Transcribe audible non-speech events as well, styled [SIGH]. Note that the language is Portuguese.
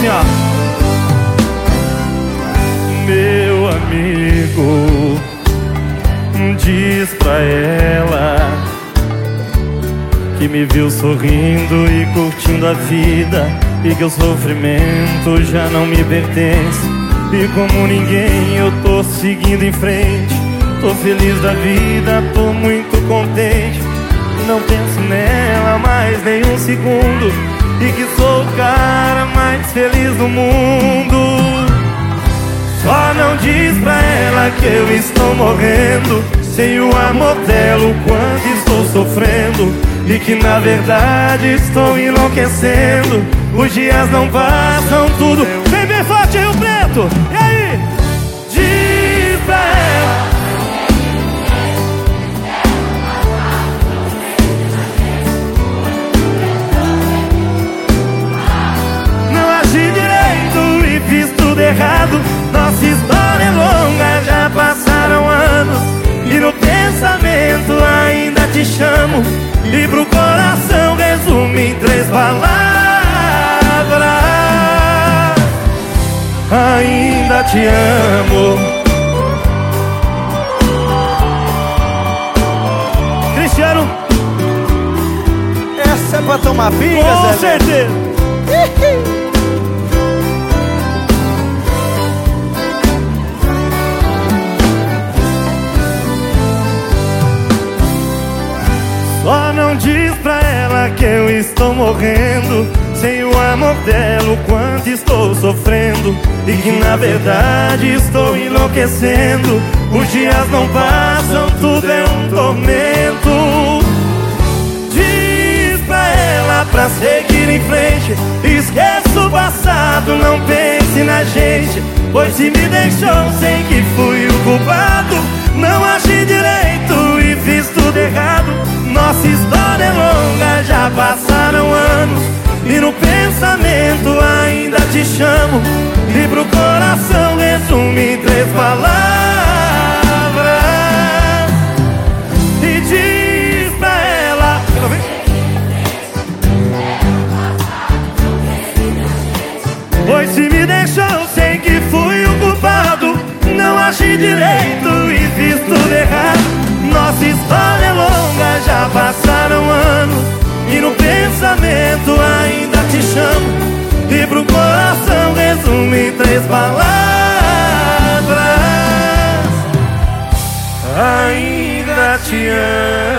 assim, ó. Meu amigo, diz pra ela que me viu sorrindo e curtindo a vida e que o sofrimento já não me pertence. E como ninguém, eu tô seguindo em frente. Tô feliz da vida, tô muito contente. Não penso nela mais nem um segundo. E que sou o cara mais feliz do mundo. Só não diz pra ela que eu estou morrendo Sem o amor dela, o quanto estou sofrendo E que na verdade estou enlouquecendo Os dias não passam tudo Vem bem forte, Rio Preto! E aí? Tudo errado. Nossa história é longa, já passaram anos. E no pensamento ainda te chamo. E pro coração resume em três palavras. Ainda te amo. Cristiano. Essa é pra tomar pinga, Com Zé? certeza [LAUGHS] diz pra ela que eu estou morrendo. Sem o amor dela, o quanto estou sofrendo. E que na verdade estou enlouquecendo. Os dias não passam, tudo é um tormento. Diz pra ela pra seguir em frente. Esqueça o passado, não pense na gente. Pois se me deixou, sei que fui o culpado. Não agi direito e fiz tudo errado. Nossa história te chamo E pro coração resume três palavras. E diz pra ela Pois se me deixou, sei que fui o culpado. Não agi direito e fiz tudo errado. Nossa história é longa, já passaram anos. E no pensamento ainda te chamo E pro coração resume três palavras. Ainda te amo